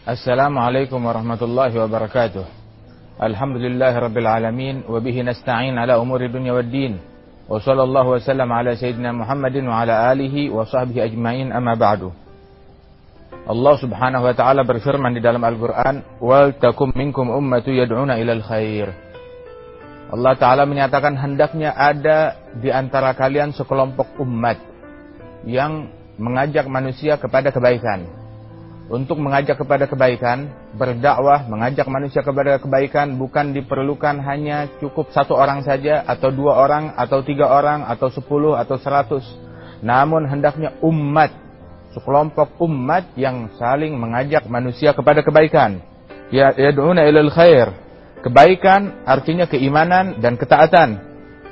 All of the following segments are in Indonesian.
Assalamualaikum warahmatullahi wabarakatuh. Alhamdulillah rabbil alamin wa bihi nasta'in ala umuri dunya waddin. Wa sallallahu wasallam ala sayyidina Muhammadin wa ala alihi wa sahbihi ajmain amma ba'du. Allah Subhanahu wa taala berfirman di dalam Al-Qur'an, "Wal takum minkum ummatu yad'una ilal khair." Allah taala menyatakan hendaknya ada di antara kalian sekelompok umat yang mengajak manusia kepada kebaikan untuk mengajak kepada kebaikan, berdakwah, mengajak manusia kepada kebaikan bukan diperlukan hanya cukup satu orang saja, atau dua orang, atau tiga orang, atau sepuluh, atau seratus. Namun hendaknya umat, sekelompok umat yang saling mengajak manusia kepada kebaikan. Ya, yad'una ilal khair. Kebaikan artinya keimanan dan ketaatan.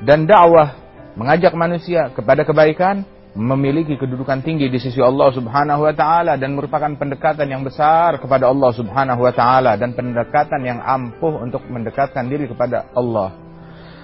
Dan dakwah, mengajak manusia kepada kebaikan memiliki kedudukan tinggi di sisi Allah Subhanahu wa taala dan merupakan pendekatan yang besar kepada Allah Subhanahu wa taala dan pendekatan yang ampuh untuk mendekatkan diri kepada Allah.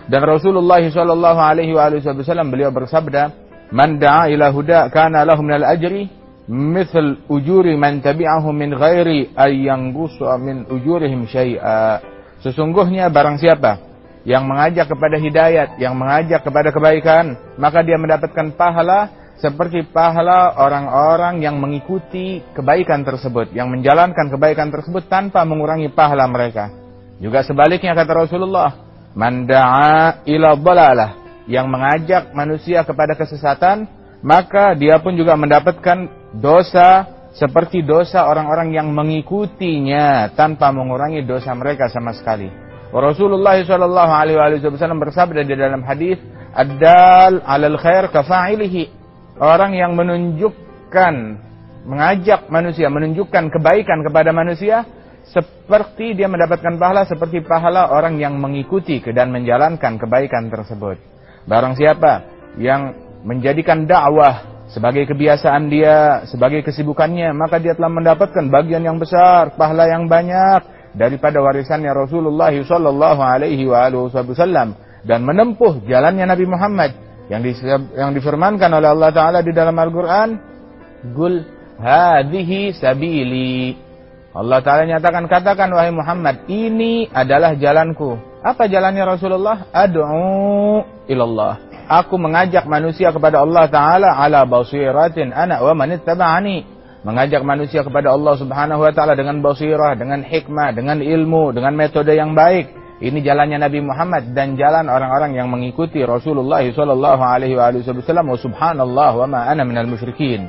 Dan Rasulullah sallallahu alaihi wasallam beliau bersabda, "Man da'a ila huda kana lahu minal ajri mithl ujuri man tabi'ahu min ghairi ay yanqusa min ujurihim syai'a." Sesungguhnya barang siapa yang mengajak kepada hidayat, yang mengajak kepada kebaikan, maka dia mendapatkan pahala seperti pahala orang-orang yang mengikuti kebaikan tersebut, yang menjalankan kebaikan tersebut tanpa mengurangi pahala mereka. Juga sebaliknya kata Rasulullah, manda'a ila balalah, yang mengajak manusia kepada kesesatan, maka dia pun juga mendapatkan dosa seperti dosa orang-orang yang mengikutinya tanpa mengurangi dosa mereka sama sekali. Rasulullah wasallam bersabda di dalam hadis, "Ad-dal 'alal khair kafa'ilihi." Orang yang menunjukkan mengajak manusia, menunjukkan kebaikan kepada manusia seperti dia mendapatkan pahala seperti pahala orang yang mengikuti dan menjalankan kebaikan tersebut. Barang siapa yang menjadikan dakwah sebagai kebiasaan dia, sebagai kesibukannya, maka dia telah mendapatkan bagian yang besar, pahala yang banyak daripada warisannya Rasulullah sallallahu alaihi wasallam dan menempuh jalannya Nabi Muhammad yang di, yang difirmankan oleh Allah taala di dalam Al-Qur'an Gul hadhihi sabili. Allah taala nyatakan katakan wahai Muhammad ini adalah jalanku. Apa jalannya Rasulullah? Ad'u ilallah. Aku mengajak manusia kepada Allah taala ala basiratin ana wa man ittaba'ani. Mengajak manusia kepada Allah Subhanahu wa taala dengan basirah, dengan hikmah, dengan ilmu, dengan metode yang baik. Ini jalannya Nabi Muhammad dan jalan orang-orang yang mengikuti Rasulullah sallallahu alaihi wasallam wa subhanallah wa ma ana minal musyrikin.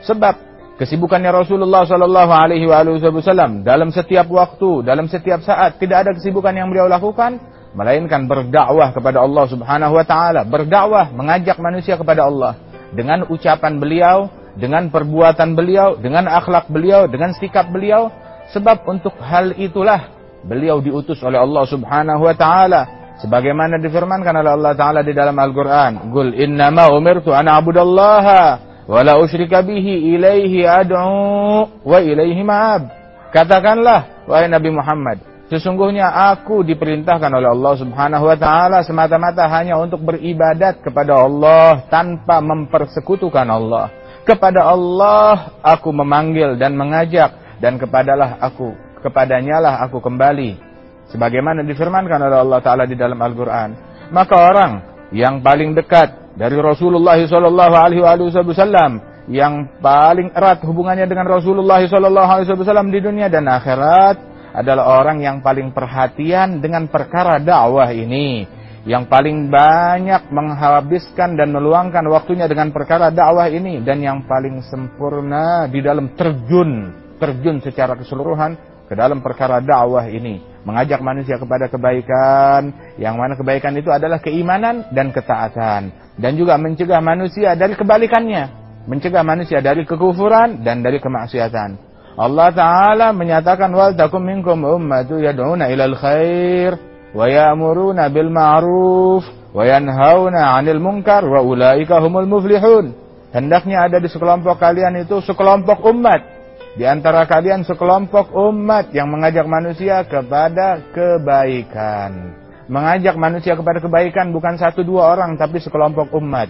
Sebab kesibukannya Rasulullah sallallahu alaihi wasallam dalam setiap waktu, dalam setiap saat tidak ada kesibukan yang beliau lakukan melainkan berdakwah kepada Allah Subhanahu wa taala, berdakwah mengajak manusia kepada Allah dengan ucapan beliau dengan perbuatan beliau, dengan akhlak beliau, dengan sikap beliau. Sebab untuk hal itulah beliau diutus oleh Allah Subhanahu wa taala sebagaimana difirmankan oleh Allah taala di dalam Al-Qur'an, "Qul innama umirtu an a'budallaha wa la usyrika bihi ilaihi ad'u wa ilaihi ma'ab." Katakanlah wahai Nabi Muhammad, sesungguhnya aku diperintahkan oleh Allah Subhanahu wa taala semata-mata hanya untuk beribadat kepada Allah tanpa mempersekutukan Allah. Kepada Allah aku memanggil dan mengajak dan kepadalah aku kepadanya lah aku kembali. Sebagaimana difirmankan oleh Allah Taala di dalam Al-Qur'an. Maka orang yang paling dekat dari Rasulullah wasallam yang paling erat hubungannya dengan Rasulullah wasallam di dunia dan akhirat adalah orang yang paling perhatian dengan perkara dakwah ini yang paling banyak menghabiskan dan meluangkan waktunya dengan perkara dakwah ini dan yang paling sempurna di dalam terjun terjun secara keseluruhan ke dalam perkara dakwah ini. Mengajak manusia kepada kebaikan. Yang mana kebaikan itu adalah keimanan dan ketaatan. Dan juga mencegah manusia dari kebalikannya. Mencegah manusia dari kekufuran dan dari kemaksiatan. Allah taala menyatakan wal takum minkum ummatu yad'una ilal khair wa ya'muruna bil ma'ruf wa yanhauna 'anil munkar wa ulaika humul muflihun. Hendaknya ada di sekelompok kalian itu sekelompok umat. Di antara kalian sekelompok umat yang mengajak manusia kepada kebaikan. Mengajak manusia kepada kebaikan bukan satu dua orang tapi sekelompok umat.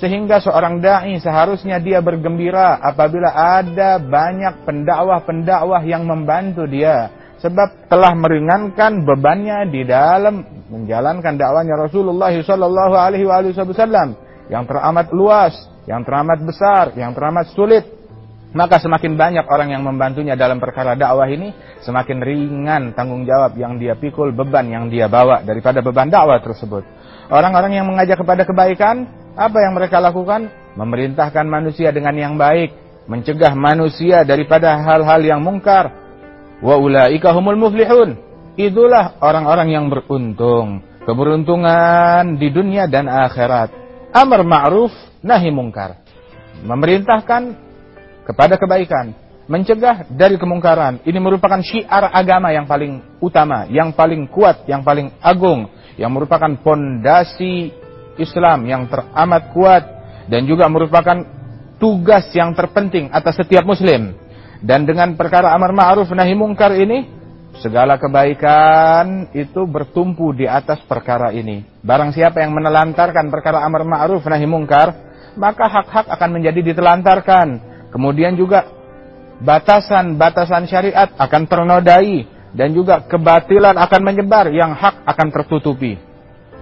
Sehingga seorang dai seharusnya dia bergembira apabila ada banyak pendakwah-pendakwah yang membantu dia sebab telah meringankan bebannya di dalam menjalankan dakwanya Rasulullah wasallam yang teramat luas, yang teramat besar, yang teramat sulit. Maka semakin banyak orang yang membantunya dalam perkara dakwah ini, semakin ringan tanggung jawab yang dia pikul, beban yang dia bawa daripada beban dakwah tersebut. Orang-orang yang mengajak kepada kebaikan, apa yang mereka lakukan? Memerintahkan manusia dengan yang baik, mencegah manusia daripada hal-hal yang mungkar. Wa ulaika humul muflihun. Itulah orang-orang yang beruntung, keberuntungan di dunia dan akhirat. Amar ma'ruf, nahi mungkar. Memerintahkan kepada kebaikan, mencegah dari kemungkaran. Ini merupakan syiar agama yang paling utama, yang paling kuat, yang paling agung, yang merupakan pondasi Islam yang teramat kuat dan juga merupakan tugas yang terpenting atas setiap muslim. Dan dengan perkara amar ma'ruf nahi mungkar ini, segala kebaikan itu bertumpu di atas perkara ini. Barang siapa yang menelantarkan perkara amar ma'ruf nahi mungkar, maka hak-hak akan menjadi ditelantarkan. Kemudian juga batasan-batasan syariat akan ternodai dan juga kebatilan akan menyebar yang hak akan tertutupi.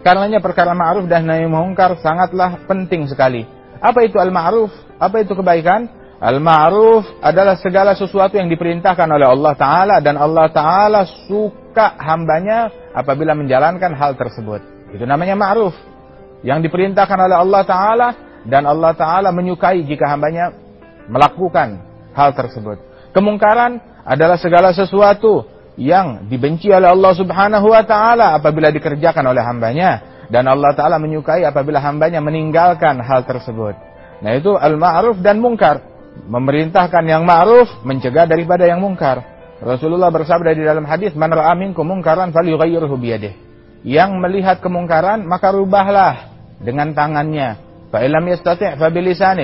Karenanya perkara ma'ruf dan nahi mungkar sangatlah penting sekali. Apa itu al-ma'ruf? Apa itu kebaikan? Al-ma'ruf adalah segala sesuatu yang diperintahkan oleh Allah Ta'ala dan Allah Ta'ala suka hambanya apabila menjalankan hal tersebut. Itu namanya ma'ruf. Yang diperintahkan oleh Allah Ta'ala dan Allah Ta'ala menyukai jika hambanya melakukan hal tersebut. Kemungkaran adalah segala sesuatu yang dibenci oleh Allah Subhanahu wa taala apabila dikerjakan oleh hambanya dan Allah taala menyukai apabila hambanya meninggalkan hal tersebut. Nah, itu al-ma'ruf dan mungkar. Memerintahkan yang ma'ruf, mencegah daripada yang mungkar. Rasulullah bersabda di dalam hadis, "Man ra'a minkum mungkaran falyughayyirhu biyadihi." Yang melihat kemungkaran, maka rubahlah dengan tangannya. Fa illam yastati' fa.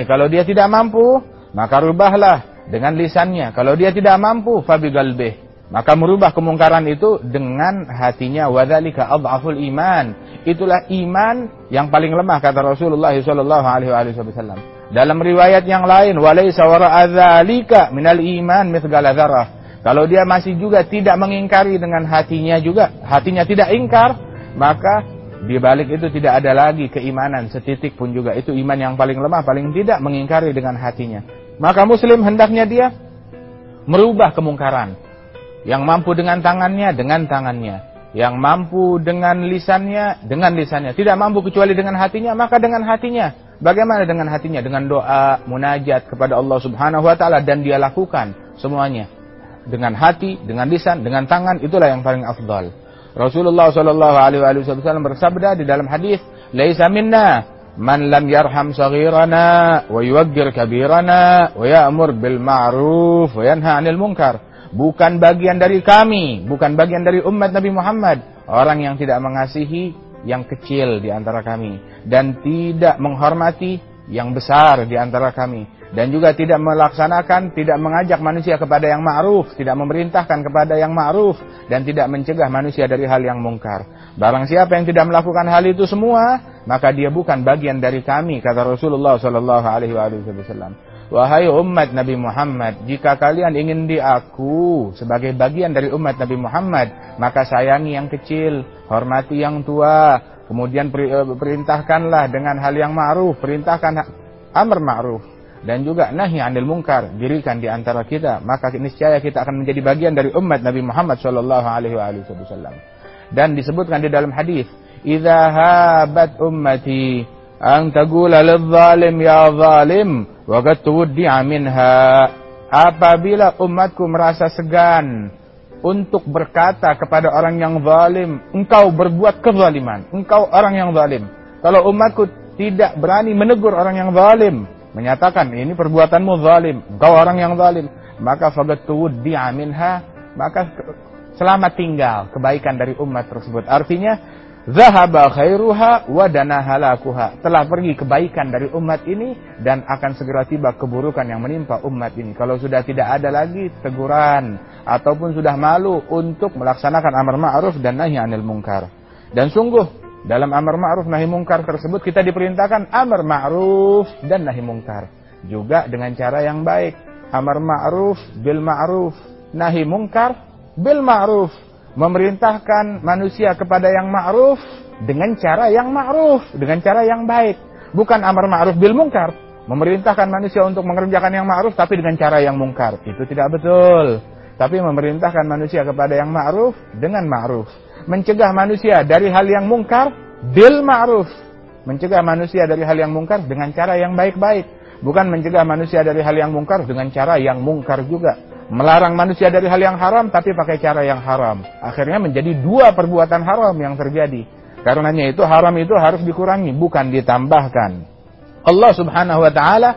Kalau dia tidak mampu, maka rubahlah dengan lisannya. Kalau dia tidak mampu, fa biqalbihi maka merubah kemungkaran itu dengan hatinya wadzalika adhaful iman. Itulah iman yang paling lemah kata Rasulullah wasallam. Dalam riwayat yang lain walaisa wara'a dzalika minal iman mithqala. Kalau dia masih juga tidak mengingkari dengan hatinya juga, hatinya tidak ingkar, maka di balik itu tidak ada lagi keimanan setitik pun juga. Itu iman yang paling lemah, paling tidak mengingkari dengan hatinya. Maka muslim hendaknya dia merubah kemungkaran yang mampu dengan tangannya, dengan tangannya. Yang mampu dengan lisannya, dengan lisannya. Tidak mampu kecuali dengan hatinya, maka dengan hatinya. Bagaimana dengan hatinya? Dengan doa, munajat kepada Allah subhanahu wa ta'ala. Dan dia lakukan semuanya. Dengan hati, dengan lisan, dengan tangan, itulah yang paling afdal. Rasulullah wasallam bersabda di dalam hadis, "Laisa minna man lam yarham saghirana wa kabirana wa ya'mur bil ma'ruf wa yanha munkar." bukan bagian dari kami, bukan bagian dari umat Nabi Muhammad. Orang yang tidak mengasihi yang kecil di antara kami dan tidak menghormati yang besar di antara kami dan juga tidak melaksanakan, tidak mengajak manusia kepada yang ma'ruf, tidak memerintahkan kepada yang ma'ruf dan tidak mencegah manusia dari hal yang mungkar. Barang siapa yang tidak melakukan hal itu semua, maka dia bukan bagian dari kami kata Rasulullah sallallahu alaihi wasallam. Wahai umat Nabi Muhammad, jika kalian ingin diaku sebagai bagian dari umat Nabi Muhammad, maka sayangi yang kecil, hormati yang tua, kemudian eh, perintahkanlah dengan hal yang ma'ruf, perintahkan amr ma'ruf dan juga nahi anil mungkar dirikan di antara kita, maka niscaya kita akan menjadi bagian dari umat Nabi Muhammad sallallahu alaihi wasallam. Dan disebutkan di dalam hadis, "Idza habat ummati an taqula lidh-dhalim ya zalim Waqad tuwuddi'a minha apabila umatku merasa segan untuk berkata kepada orang yang zalim, engkau berbuat kezaliman, engkau orang yang zalim. Kalau umatku tidak berani menegur orang yang zalim, menyatakan ini perbuatanmu zalim, engkau orang yang zalim, maka faqad tuwuddi'a minha, maka selamat tinggal kebaikan dari umat tersebut. Artinya Zahaba khairuha wa halakuha. Telah pergi kebaikan dari umat ini dan akan segera tiba keburukan yang menimpa umat ini. Kalau sudah tidak ada lagi teguran ataupun sudah malu untuk melaksanakan amar ma'ruf dan nahi anil mungkar. Dan sungguh Dalam amar ma'ruf nahi mungkar tersebut kita diperintahkan amar ma'ruf dan nahi mungkar. Juga dengan cara yang baik. Amar ma'ruf bil ma'ruf, nahi mungkar bil ma'ruf. Memerintahkan manusia kepada yang ma'ruf dengan cara yang ma'ruf, dengan cara yang baik. Bukan amar ma'ruf bil mungkar, memerintahkan manusia untuk mengerjakan yang ma'ruf tapi dengan cara yang mungkar. Itu tidak betul. Tapi memerintahkan manusia kepada yang ma'ruf dengan ma'ruf mencegah manusia dari hal yang mungkar bil ma'ruf. Mencegah manusia dari hal yang mungkar dengan cara yang baik-baik. Bukan mencegah manusia dari hal yang mungkar dengan cara yang mungkar juga. Melarang manusia dari hal yang haram tapi pakai cara yang haram. Akhirnya menjadi dua perbuatan haram yang terjadi. Karenanya itu haram itu harus dikurangi bukan ditambahkan. Allah Subhanahu wa taala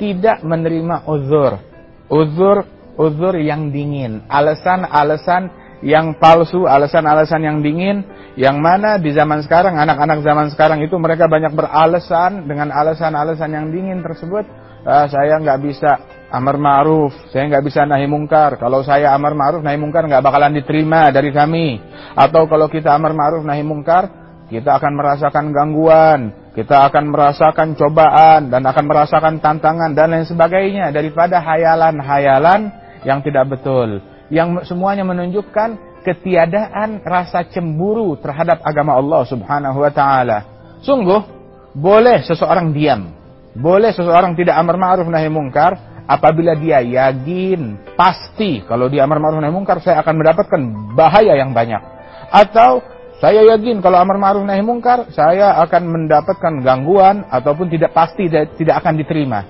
tidak menerima uzur. Uzur uzur yang dingin, alasan-alasan yang palsu, alasan-alasan yang dingin, yang mana di zaman sekarang, anak-anak zaman sekarang itu mereka banyak beralasan dengan alasan-alasan yang dingin tersebut. Ah, saya nggak bisa amar ma'ruf, saya nggak bisa nahi mungkar. Kalau saya amar ma'ruf, nahi mungkar nggak bakalan diterima dari kami. Atau kalau kita amar ma'ruf, nahi mungkar, kita akan merasakan gangguan, kita akan merasakan cobaan, dan akan merasakan tantangan, dan lain sebagainya. Daripada hayalan-hayalan yang tidak betul yang semuanya menunjukkan ketiadaan rasa cemburu terhadap agama Allah Subhanahu wa taala. Sungguh boleh seseorang diam, boleh seseorang tidak amar ma'ruf nahi mungkar apabila dia yakin pasti kalau dia amar ma'ruf nahi mungkar saya akan mendapatkan bahaya yang banyak. Atau saya yakin kalau amar ma'ruf nahi mungkar saya akan mendapatkan gangguan ataupun tidak pasti tidak akan diterima.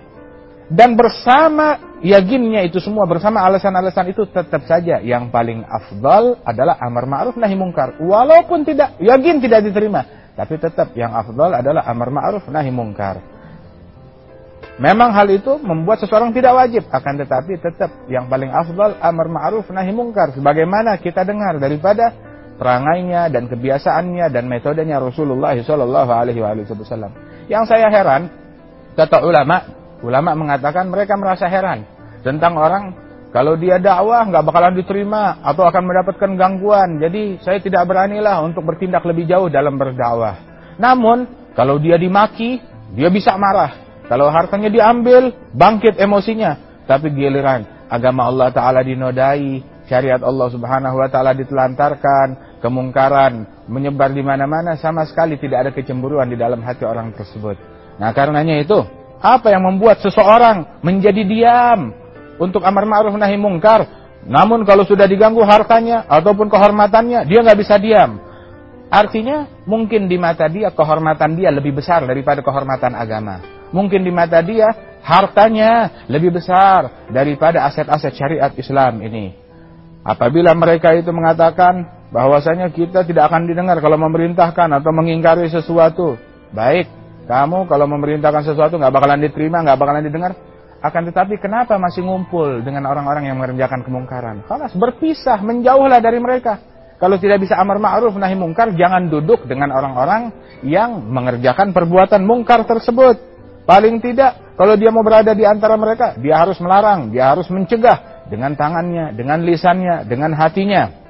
Dan bersama yakinnya itu semua, bersama alasan-alasan itu tetap saja yang paling afdal adalah amar ma'ruf nahi mungkar. Walaupun tidak yakin tidak diterima, tapi tetap yang afdal adalah amar ma'ruf nahi mungkar. Memang hal itu membuat seseorang tidak wajib, akan tetapi tetap yang paling afdal amar ma'ruf nahi mungkar sebagaimana kita dengar daripada perangainya dan kebiasaannya dan metodenya Rasulullah wasallam. Yang saya heran kata ulama Ulama mengatakan mereka merasa heran tentang orang kalau dia dakwah nggak bakalan diterima atau akan mendapatkan gangguan. Jadi saya tidak beranilah untuk bertindak lebih jauh dalam berdakwah. Namun kalau dia dimaki, dia bisa marah. Kalau hartanya diambil, bangkit emosinya. Tapi giliran agama Allah Ta'ala dinodai, syariat Allah Subhanahu Wa Ta'ala ditelantarkan, kemungkaran menyebar di mana-mana, sama sekali tidak ada kecemburuan di dalam hati orang tersebut. Nah karenanya itu, apa yang membuat seseorang menjadi diam untuk amar ma'ruf nahi mungkar? Namun kalau sudah diganggu hartanya ataupun kehormatannya, dia nggak bisa diam. Artinya mungkin di mata dia kehormatan dia lebih besar daripada kehormatan agama. Mungkin di mata dia hartanya lebih besar daripada aset-aset syariat Islam ini. Apabila mereka itu mengatakan bahwasanya kita tidak akan didengar kalau memerintahkan atau mengingkari sesuatu, baik kamu kalau memerintahkan sesuatu nggak bakalan diterima, nggak bakalan didengar. Akan tetapi kenapa masih ngumpul dengan orang-orang yang mengerjakan kemungkaran? Kalas berpisah, menjauhlah dari mereka. Kalau tidak bisa amar ma'ruf nahi mungkar, jangan duduk dengan orang-orang yang mengerjakan perbuatan mungkar tersebut. Paling tidak, kalau dia mau berada di antara mereka, dia harus melarang, dia harus mencegah dengan tangannya, dengan lisannya, dengan hatinya.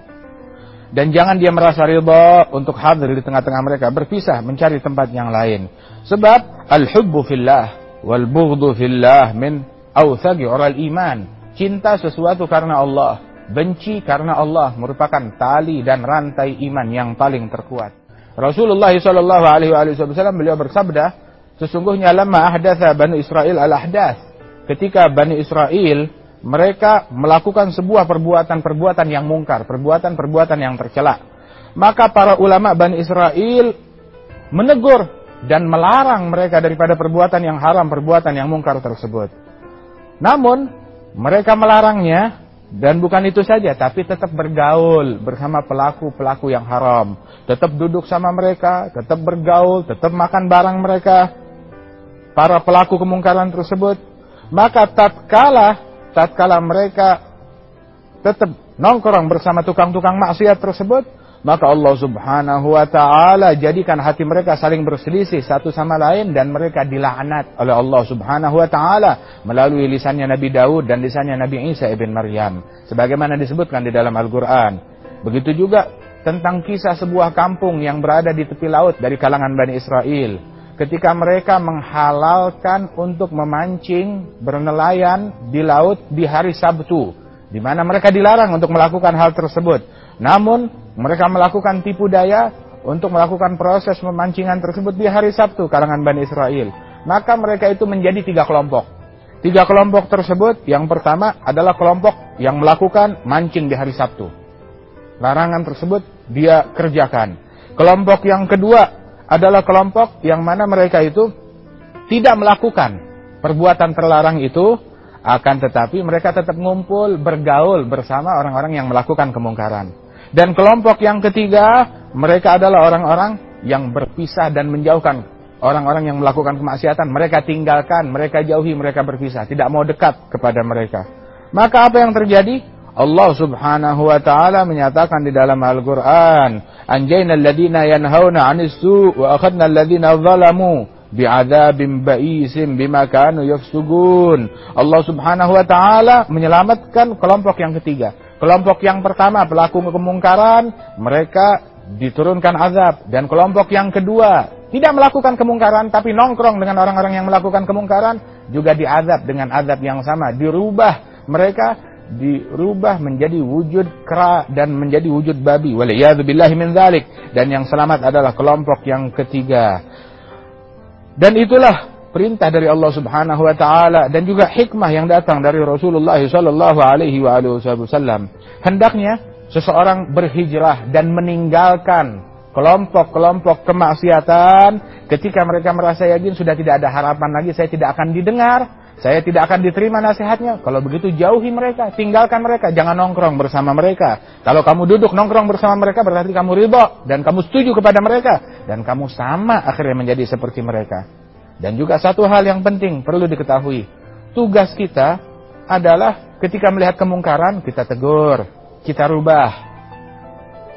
Dan jangan dia merasa ridha untuk hadir di tengah-tengah mereka, berpisah mencari tempat yang lain. Sebab al-hubbu fillah wal bughdu fillah min awthaqi oral iman. Cinta sesuatu karena Allah, benci karena Allah merupakan tali dan rantai iman yang paling terkuat. Rasulullah wasallam beliau bersabda, sesungguhnya lama ahdatha Bani Israel al-ahdath. Ketika Bani Israel mereka melakukan sebuah perbuatan-perbuatan yang mungkar, perbuatan-perbuatan yang tercela. Maka para ulama Bani Israel menegur dan melarang mereka daripada perbuatan yang haram, perbuatan yang mungkar tersebut. Namun, mereka melarangnya dan bukan itu saja, tapi tetap bergaul bersama pelaku-pelaku yang haram. Tetap duduk sama mereka, tetap bergaul, tetap makan barang mereka. Para pelaku kemungkaran tersebut. Maka tatkala, tatkala mereka tetap nongkrong bersama tukang-tukang maksiat tersebut, maka Allah Subhanahu wa taala jadikan hati mereka saling berselisih satu sama lain dan mereka dilaknat oleh Allah Subhanahu wa taala melalui lisannya Nabi Daud dan lisannya Nabi Isa ibn Maryam sebagaimana disebutkan di dalam Al-Qur'an. Begitu juga tentang kisah sebuah kampung yang berada di tepi laut dari kalangan Bani Israel. Ketika mereka menghalalkan untuk memancing, bernelayan di laut di hari Sabtu. Di mana mereka dilarang untuk melakukan hal tersebut. Namun, mereka melakukan tipu daya untuk melakukan proses memancingan tersebut di hari Sabtu kalangan Bani Israel. Maka mereka itu menjadi tiga kelompok. Tiga kelompok tersebut, yang pertama adalah kelompok yang melakukan mancing di hari Sabtu. Larangan tersebut dia kerjakan. Kelompok yang kedua adalah kelompok yang mana mereka itu tidak melakukan perbuatan terlarang itu, akan tetapi mereka tetap ngumpul, bergaul bersama orang-orang yang melakukan kemungkaran. Dan kelompok yang ketiga, mereka adalah orang-orang yang berpisah dan menjauhkan orang-orang yang melakukan kemaksiatan, mereka tinggalkan, mereka jauhi, mereka berpisah, tidak mau dekat kepada mereka. Maka apa yang terjadi? Allah Subhanahu wa taala menyatakan di dalam Al-Qur'an, "Anjayna alladziina yanhauna 'anis wa akhadna alladziina zalamu bi'adzabin ba'isin bima kanu yafsugun." Allah Subhanahu wa taala menyelamatkan kelompok yang ketiga. Kelompok yang pertama pelaku kemungkaran, mereka diturunkan azab dan kelompok yang kedua tidak melakukan kemungkaran tapi nongkrong dengan orang-orang yang melakukan kemungkaran juga diazab dengan azab yang sama dirubah mereka dirubah menjadi wujud kera dan menjadi wujud babi. Waliyadzubillahi min dan yang selamat adalah kelompok yang ketiga. Dan itulah perintah dari Allah Subhanahu wa taala dan juga hikmah yang datang dari Rasulullah sallallahu alaihi wasallam. Hendaknya seseorang berhijrah dan meninggalkan kelompok-kelompok kemaksiatan. Ketika mereka merasa yakin sudah tidak ada harapan lagi saya tidak akan didengar saya tidak akan diterima nasihatnya kalau begitu jauhi mereka tinggalkan mereka jangan nongkrong bersama mereka kalau kamu duduk nongkrong bersama mereka berarti kamu ridho dan kamu setuju kepada mereka dan kamu sama akhirnya menjadi seperti mereka dan juga satu hal yang penting perlu diketahui tugas kita adalah ketika melihat kemungkaran kita tegur kita rubah.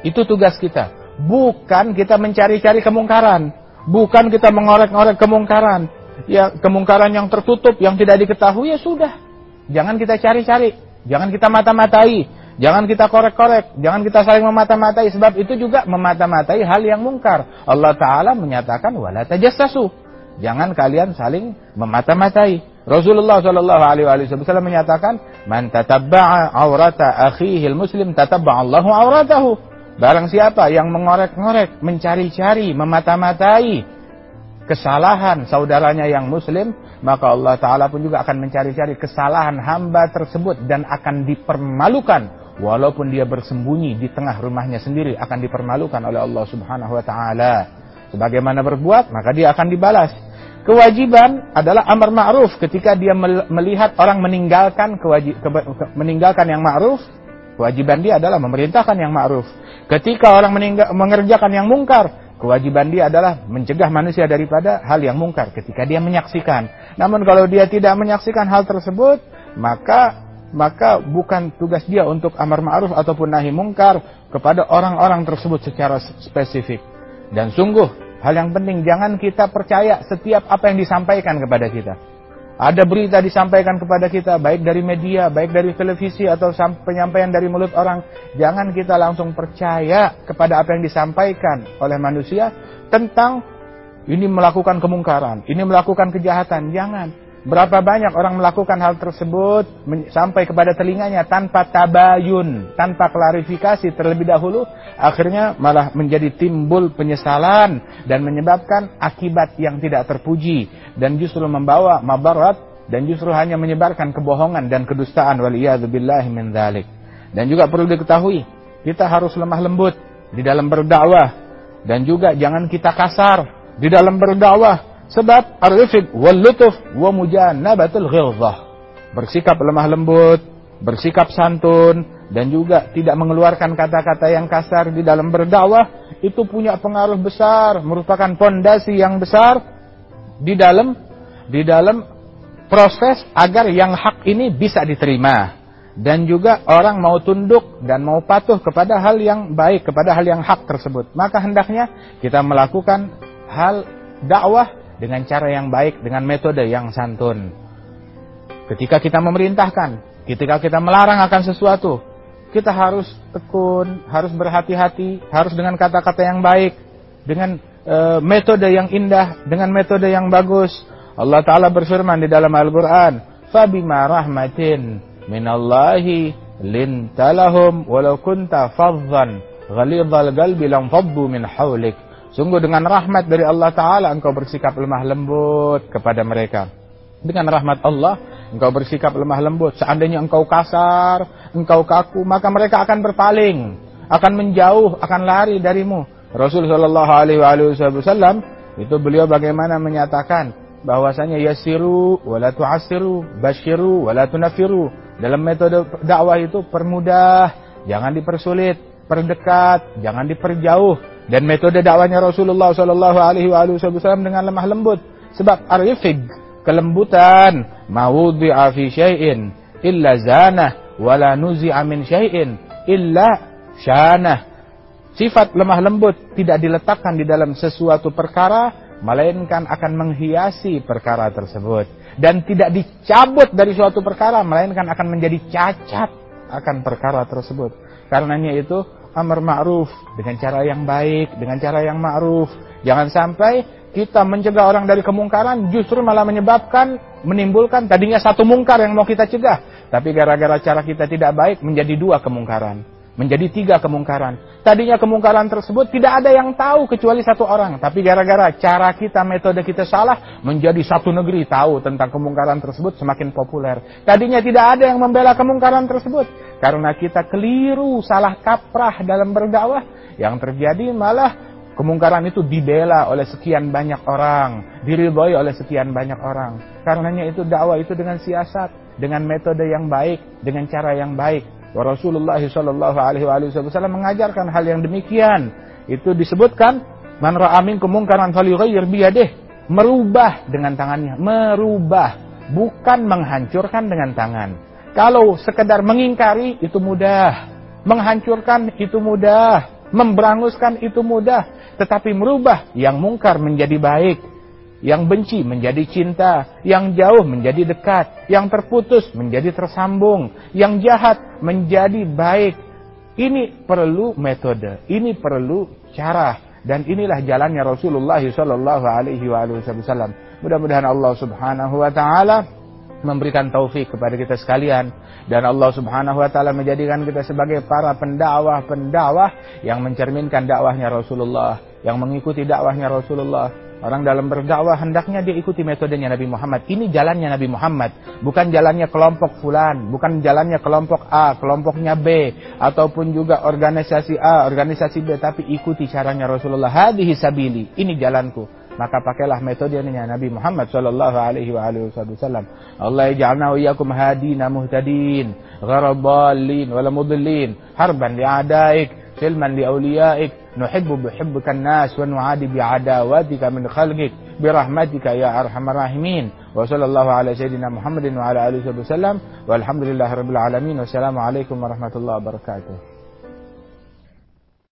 Itu tugas kita. Bukan kita mencari-cari kemungkaran. Bukan kita mengorek-ngorek kemungkaran. Ya, kemungkaran yang tertutup, yang tidak diketahui, ya sudah. Jangan kita cari-cari. Jangan kita mata-matai. Jangan kita korek-korek. Jangan kita saling memata-matai. Sebab itu juga memata-matai hal yang mungkar. Allah Ta'ala menyatakan, wala tajassasu. Jangan kalian saling memata-matai. Rasulullah Shallallahu Alaihi Wasallam menyatakan, "Man tatabba'a aurata akhihil muslim tatabba'a Allahu auratahu." Barang siapa yang mengorek-ngorek, mencari-cari, memata-matai kesalahan saudaranya yang muslim, maka Allah Ta'ala pun juga akan mencari-cari kesalahan hamba tersebut dan akan dipermalukan. Walaupun dia bersembunyi di tengah rumahnya sendiri, akan dipermalukan oleh Allah Subhanahu Wa Ta'ala. Sebagaimana berbuat, maka dia akan dibalas. Kewajiban adalah amar ma'ruf ketika dia melihat orang meninggalkan kewajib, ke, meninggalkan yang ma'ruf, kewajiban dia adalah memerintahkan yang ma'ruf. Ketika orang mengerjakan yang mungkar, kewajiban dia adalah mencegah manusia daripada hal yang mungkar ketika dia menyaksikan. Namun kalau dia tidak menyaksikan hal tersebut, maka maka bukan tugas dia untuk amar ma'ruf ataupun nahi mungkar kepada orang-orang tersebut secara spesifik. Dan sungguh Hal yang penting jangan kita percaya setiap apa yang disampaikan kepada kita. Ada berita disampaikan kepada kita baik dari media, baik dari televisi atau penyampaian dari mulut orang, jangan kita langsung percaya kepada apa yang disampaikan oleh manusia tentang ini melakukan kemungkaran, ini melakukan kejahatan. Jangan. Berapa banyak orang melakukan hal tersebut sampai kepada telinganya tanpa tabayun, tanpa klarifikasi terlebih dahulu, akhirnya malah menjadi timbul penyesalan dan menyebabkan akibat yang tidak terpuji dan justru membawa mabarat dan justru hanya menyebarkan kebohongan dan kedustaan waliyadzubillahi min dzalik. Dan juga perlu diketahui, kita harus lemah lembut di dalam berdakwah dan juga jangan kita kasar di dalam berdakwah Sebab ar-rifq wal lutuf wa mujanabatul ghilzah. Bersikap lemah lembut, bersikap santun dan juga tidak mengeluarkan kata-kata yang kasar di dalam berdakwah itu punya pengaruh besar, merupakan pondasi yang besar di dalam di dalam proses agar yang hak ini bisa diterima dan juga orang mau tunduk dan mau patuh kepada hal yang baik, kepada hal yang hak tersebut. Maka hendaknya kita melakukan hal dakwah dengan cara yang baik, dengan metode yang santun. Ketika kita memerintahkan, ketika kita melarang akan sesuatu, kita harus tekun, harus berhati-hati, harus dengan kata-kata yang baik, dengan uh, metode yang indah, dengan metode yang bagus. Allah Ta'ala berfirman di dalam Al-Quran, فَبِمَا رَحْمَةٍ مِنَ اللَّهِ لِنْتَلَهُمْ وَلَوْ كُنْتَ فَضًّا غَلِيظَ الْقَلْبِ لَنْفَضُّوا مِنْ حَوْلِكَ Sungguh dengan rahmat dari Allah Ta'ala engkau bersikap lemah lembut kepada mereka. Dengan rahmat Allah engkau bersikap lemah lembut. Seandainya engkau kasar, engkau kaku, maka mereka akan berpaling, akan menjauh, akan lari darimu. Rasul Shallallahu Alaihi Wasallam itu beliau bagaimana menyatakan bahwasanya yasiru wala tu'asiru, basyiru wala tunafiru. Dalam metode dakwah itu permudah, jangan dipersulit, perdekat, jangan diperjauh. Dan metode dakwahnya Rasulullah Shallallahu Alaihi Wasallam dengan lemah lembut. Sebab arifig kelembutan mawudhi'a fi syai'in illa zanah wala nuzi'a min syai'in illa syanah sifat lemah lembut tidak diletakkan di dalam sesuatu perkara melainkan akan menghiasi perkara tersebut. Dan tidak dicabut dari suatu perkara melainkan akan menjadi cacat akan perkara tersebut. Karenanya itu amar ma'ruf dengan cara yang baik dengan cara yang ma'ruf. Jangan sampai kita mencegah orang dari kemungkaran justru malah menyebabkan menimbulkan tadinya satu mungkar yang mau kita cegah. Tapi gara-gara cara kita tidak baik menjadi dua kemungkaran menjadi tiga kemungkaran. Tadinya kemungkaran tersebut tidak ada yang tahu kecuali satu orang. Tapi gara-gara cara kita metode kita salah menjadi satu negeri tahu tentang kemungkaran tersebut semakin populer. Tadinya tidak ada yang membela kemungkaran tersebut. Karena kita keliru salah kaprah dalam berdakwah. Yang terjadi malah Kemungkaran itu dibela oleh sekian banyak orang, diridhoi oleh sekian banyak orang. Karenanya itu dakwah itu dengan siasat, dengan metode yang baik, dengan cara yang baik. Wa Rasulullah sallallahu alaihi wasallam mengajarkan hal yang demikian. Itu disebutkan man ra'a minkum munkaran falyughayyir biyadihi, merubah dengan tangannya, merubah, bukan menghancurkan dengan tangan. Kalau sekedar mengingkari itu mudah, menghancurkan itu mudah, Memberanguskan itu mudah, tetapi merubah yang mungkar menjadi baik, yang benci menjadi cinta, yang jauh menjadi dekat, yang terputus menjadi tersambung, yang jahat menjadi baik. Ini perlu metode, ini perlu cara, dan inilah jalannya Rasulullah Shallallahu Alaihi Wasallam. Mudah-mudahan Allah Subhanahu Wa Taala memberikan taufik kepada kita sekalian dan Allah Subhanahu wa taala menjadikan kita sebagai para pendakwah-pendakwah yang mencerminkan dakwahnya Rasulullah, yang mengikuti dakwahnya Rasulullah. Orang dalam berdakwah hendaknya dia ikuti metodenya Nabi Muhammad. Ini jalannya Nabi Muhammad, bukan jalannya kelompok fulan, bukan jalannya kelompok A, kelompoknya B, ataupun juga organisasi A, organisasi B, tapi ikuti caranya Rasulullah. Hadhihi sabili, ini jalanku maka pakailah metodenya Nabi Muhammad sallallahu alaihi wa alihi wasallam. Allah yaj'alna wa iyyakum hadina muhtadin, gharadallin wala mudillin, harban li'adaik, silman li'awliyaik, nuhibbu bihibbuka an-nas wa nu'adi bi'adawatika min khalqik birahmatika ya arhamar rahimin. Wa sallallahu ala sayyidina Muhammadin wa ala alihi wasallam. Walhamdulillahi rabbil alamin. Wassalamu alaikum warahmatullahi wabarakatuh.